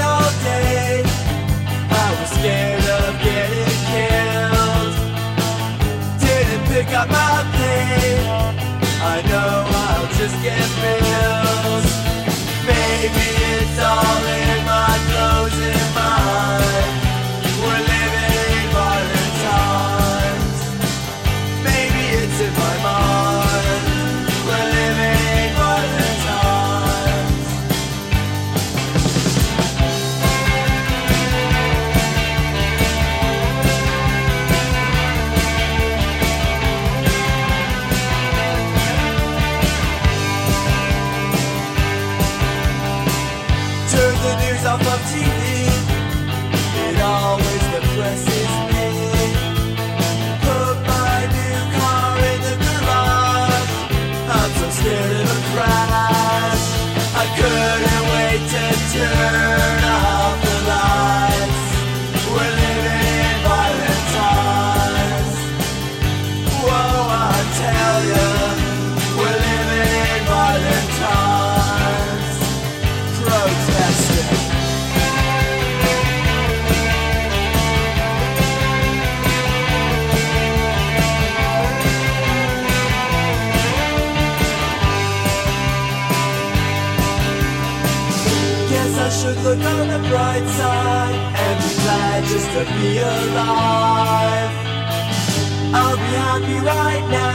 all day. I was scared of getting killed. Didn't pick up my. I know I'll just get bills. Maybe it's all off of. It always depresses me. Put my new car in the garage. I'm so scared. Should look on the bright side and be glad just to be alive. I'll be happy right now.